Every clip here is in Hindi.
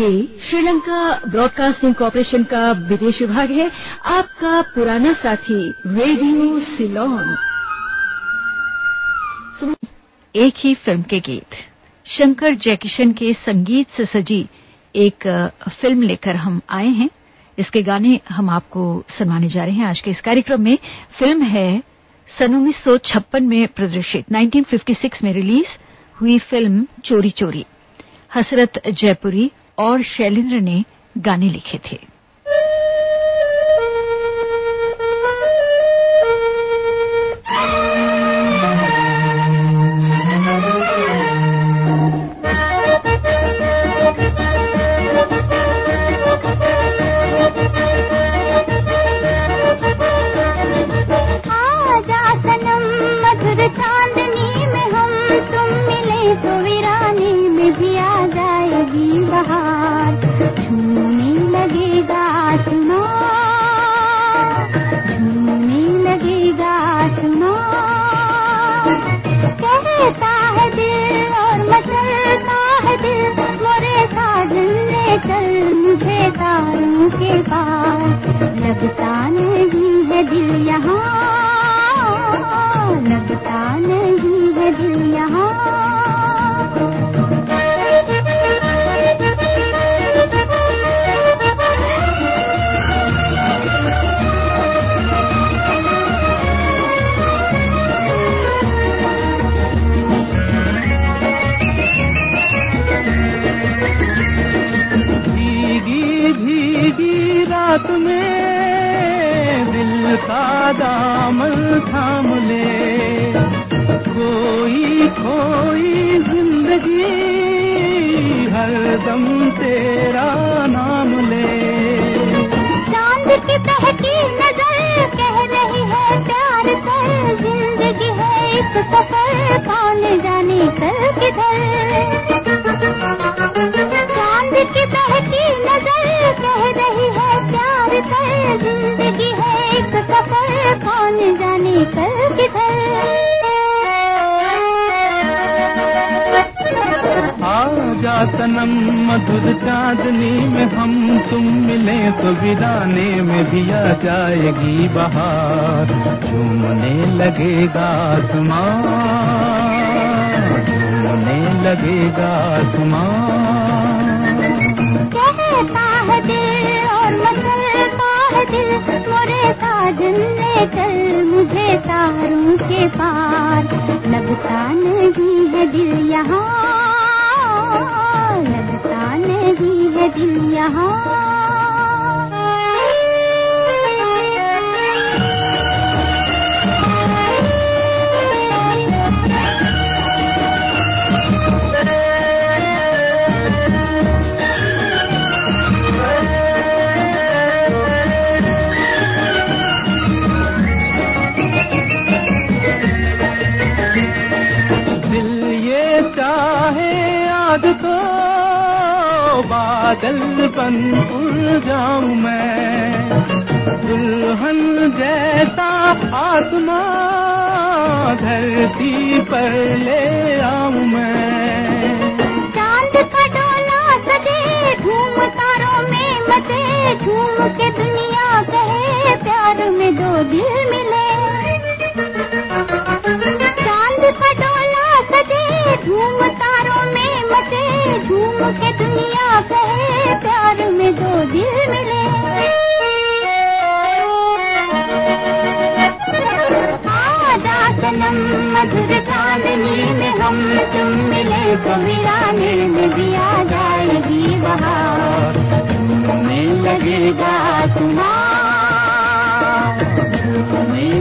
ये श्रीलंका ब्रॉडकास्टिंग कॉरपोरेशन का विदेश विभाग है। आपका पुराना साथी, रेडियो सिलोन। एक ही फ़िल्म के गीत। शंकर जयकिशन के संगीत से सजी एक फ़िल्म लेकर हम आए हैं। इसके गाने हम आपको सुनाने जा रहे हैं आज के इस कार्यक्रम में। फ़िल्म है सन उन्नीस सौ छप्पन में प्रदर्शित 1956 में रिलीज़ हुई फ़िल्म चोरी चोरी। हसरत जयपुरी और शैलेंद्र ने गाने लिखे थे। सनम मधुर चांदनी में हम तुम मिले तो विदाने में भी आ जाएगी बहार। झूमने लगेगा आसमान, झूमने लगेगा आसमान। और मोरे साजन मुझे तारों के पार। लगता नहीं है दिल यहाँ है दिल यहाँ। बादल बन उड़ जाऊँ मैं। दुल्हन जैसा आत्मा धरती पर ले आऊँ मैं। चाँद का डोला सजे घूम तारों में मचे। झूम के दुनिया कहे, प्यार में दो दिल मिले। चाँद का डोला सजे झूम तारों दुनिया कहे, प्यार में मधुर चांदनी में तुम मिले तो वीराने में जाएगी बहार तुम्हें लगेगा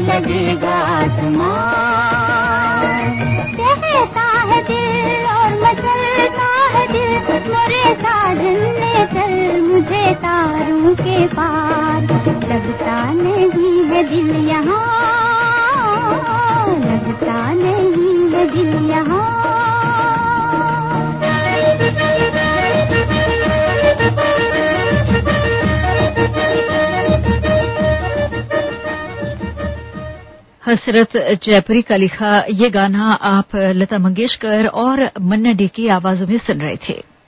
लगेगा के पार। लगता नहीं है दिल यहाँ। लगता नहीं है दिल यहाँ। हसरत जयपुरी का लिखा ये गाना आप लता मंगेशकर और मन्ना डे की आवाजों में सुन रहे थे।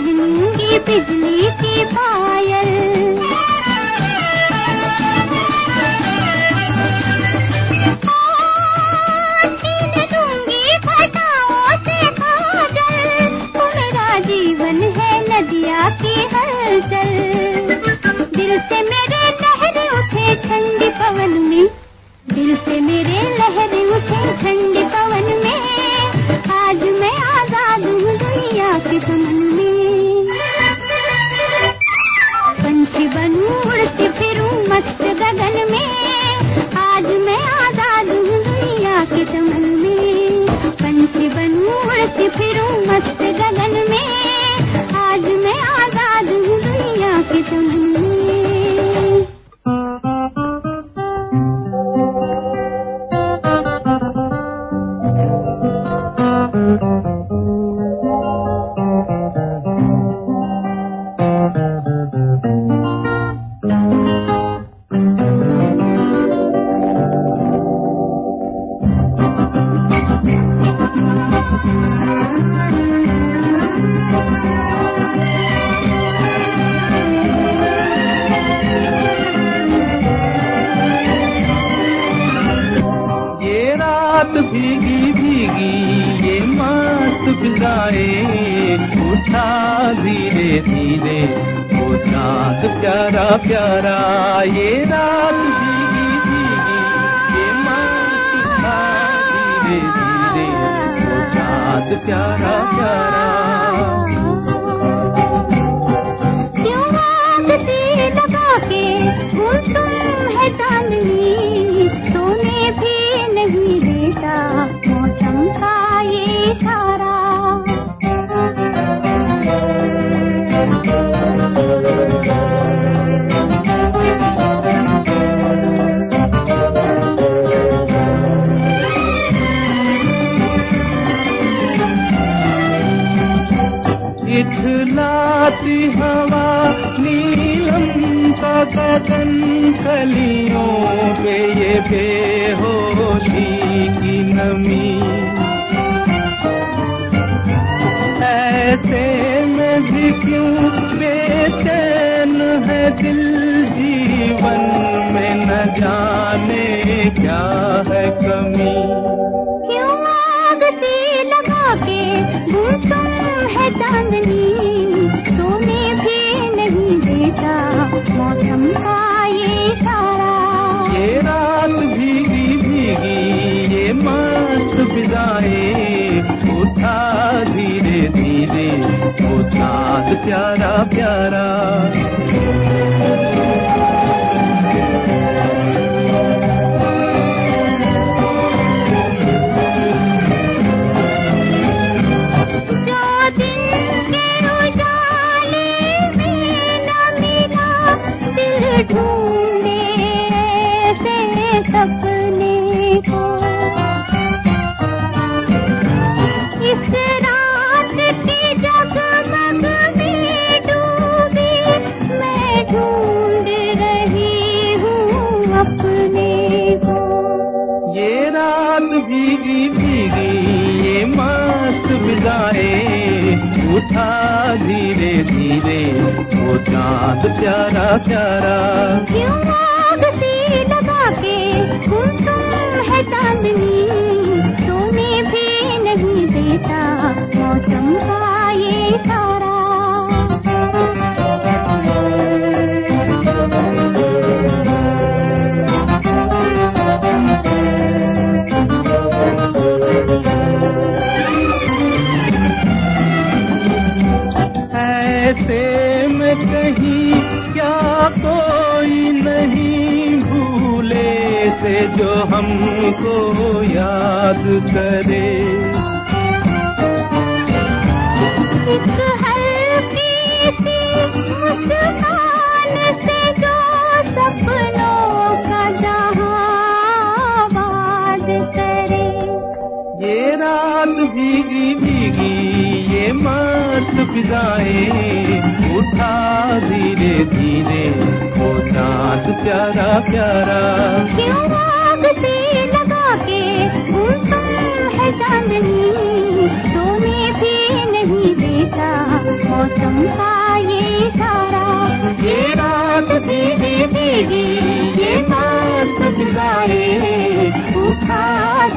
तो पहनूंगी बिजली कमी क्यों आग से लगा के गुमसुम है चांदनी? सोने भी नहीं देता मौसम का ये इशारा ये रात भीगी भीगी ये मस्त फिजाए उठा धीरे धीरे चाँद प्यारा प्यारा। धीरे, वो चाँद प्यारा प्यारा। क्यों आग से लगा के गुमसुम है चांदनी? सोने भी नहीं देता मौसम का ये इशारा ऐसे में कहीं क्या कोई नहीं भूले से जो हमको याद करे। एक हल्की सी मुस्कान से जो सपनों का जहाँ करे। ये रात भीगी भीगी ये मस्त फिजाए, उठा धीरे धीरे वो चाँद प्यारा प्यारा। है भी नहीं ये इशारा ये रात ये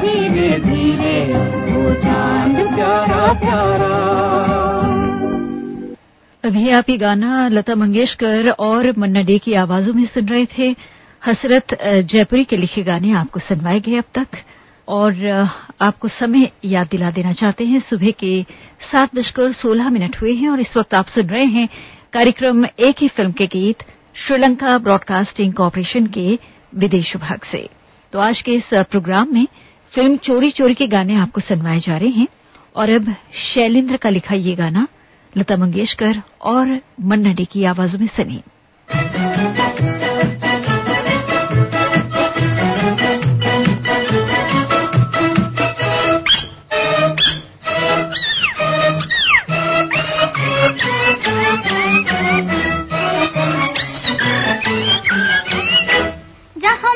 धीरे धीरे वो चाँद प्यारा प्यारा। अभी आप ये गाना लता मंगेशकर और मन्ना डे की आवाजों में सुन रहे थे। हसरत जयपुरी के लिखे गाने आपको सुनवाए गए अब तक। और आपको समय याद दिला देना चाहते हैं। सुबह के सात बजकर सोलह मिनट हुए हैं और इस वक्त आप सुन रहे हैं कार्यक्रम एक ही फ़िल्म के गीत श्रीलंका ब्रॉडकास्टिंग कॉरपोरेशन के विदेश विभाग से। तो आज के इस प्रोग्राम में फ़िल्म चोरी चोरी के गाने आपको सुनवाए जा रहे हैं। और अब शैलेंद्र का लिखा ये गाना लता मंगेशकर और मन्ना डे की आवाजों में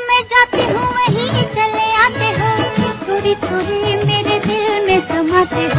मैं जाती हूँ वहीं चले आते हो। मेरे दिल में समाते हो।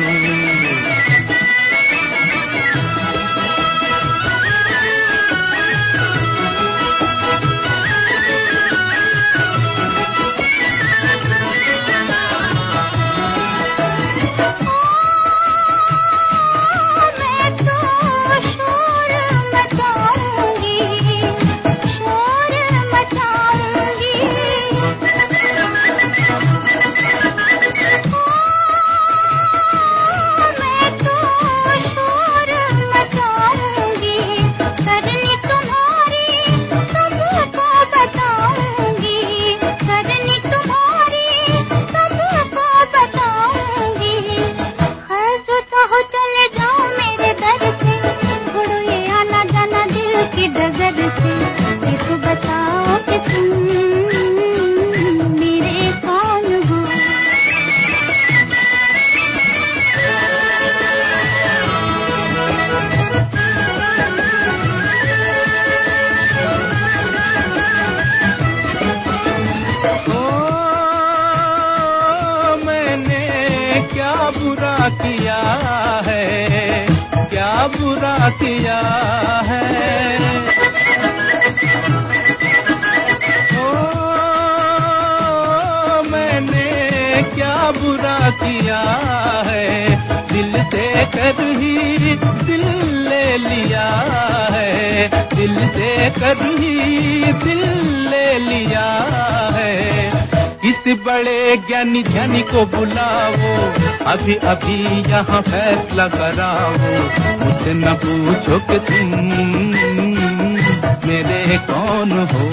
दिल से कभी दिल ले लिया है। किस बड़े ज्ञानी ज्ञानी को बुलाओ। अभी अभी यहाँ फैसला कराओ। मुझे न पूछो कि तुम मेरे कौन हो?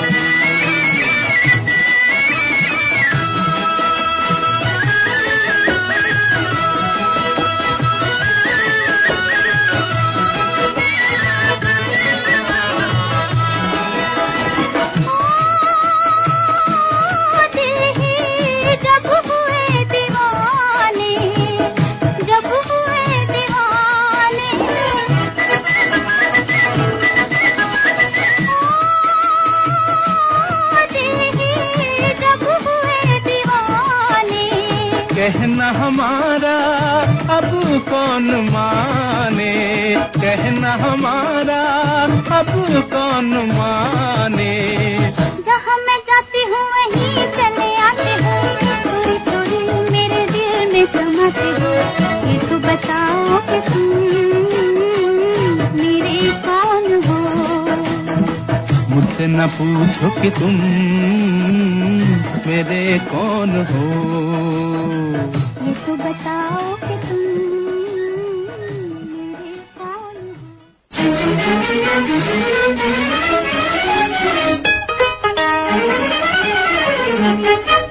पूछो कि तुम मेरे कौन हो? ये तो बताओ कि तुम मेरे कौन हो?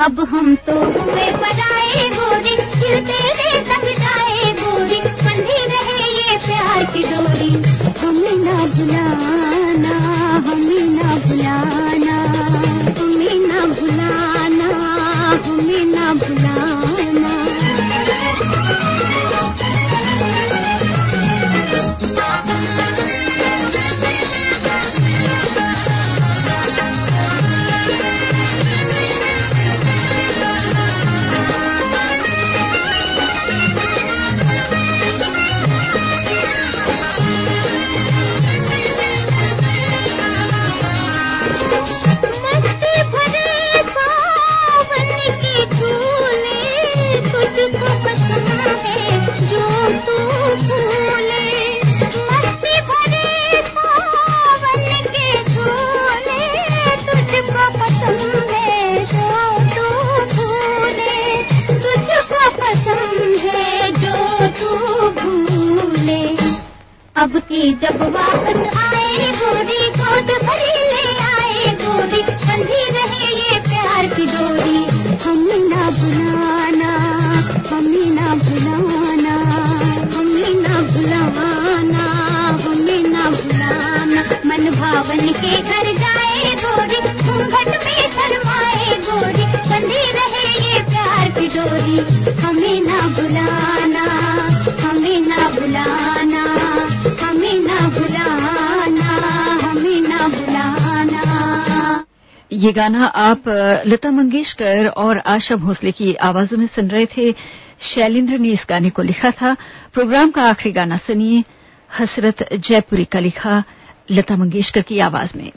अब हम तो हुए पलाए गोरे खिलते हैं ये गाना आप लता मंगेशकर और आशा भोसले की आवाजों में सुन रहे थे। शैलेंद्र ने इस गाने को लिखा था। प्रोग्राम का आखिरी गाना सुनिए। हसरत जयपुरी का लिखा लता मंगेशकर की आवाज़ में।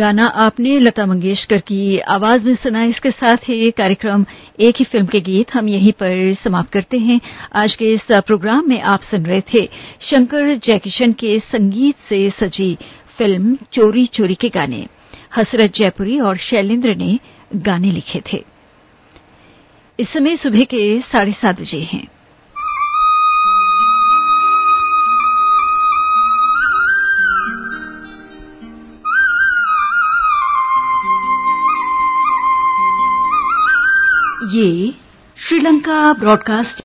गाना आपने लता मंगेशकर की आवाज़ में सुना इसके साथ ही कार्यक्रम एक ही फ़िल्म के गीत हम यहीं पर समाप्त करते हैं। आज के इस प्रोग्राम में आप सुन रहे थे शंकर जयकिशन के संगीत से सजी फ़िल्म चोरी चोरी के गाने। हसरत जयपुरी और शैलेंद्र ने गाने लिखे थे। इस समय सुबह के साढ़े सात बजे हैं। ये श्रीलंका ब्रॉडकास्ट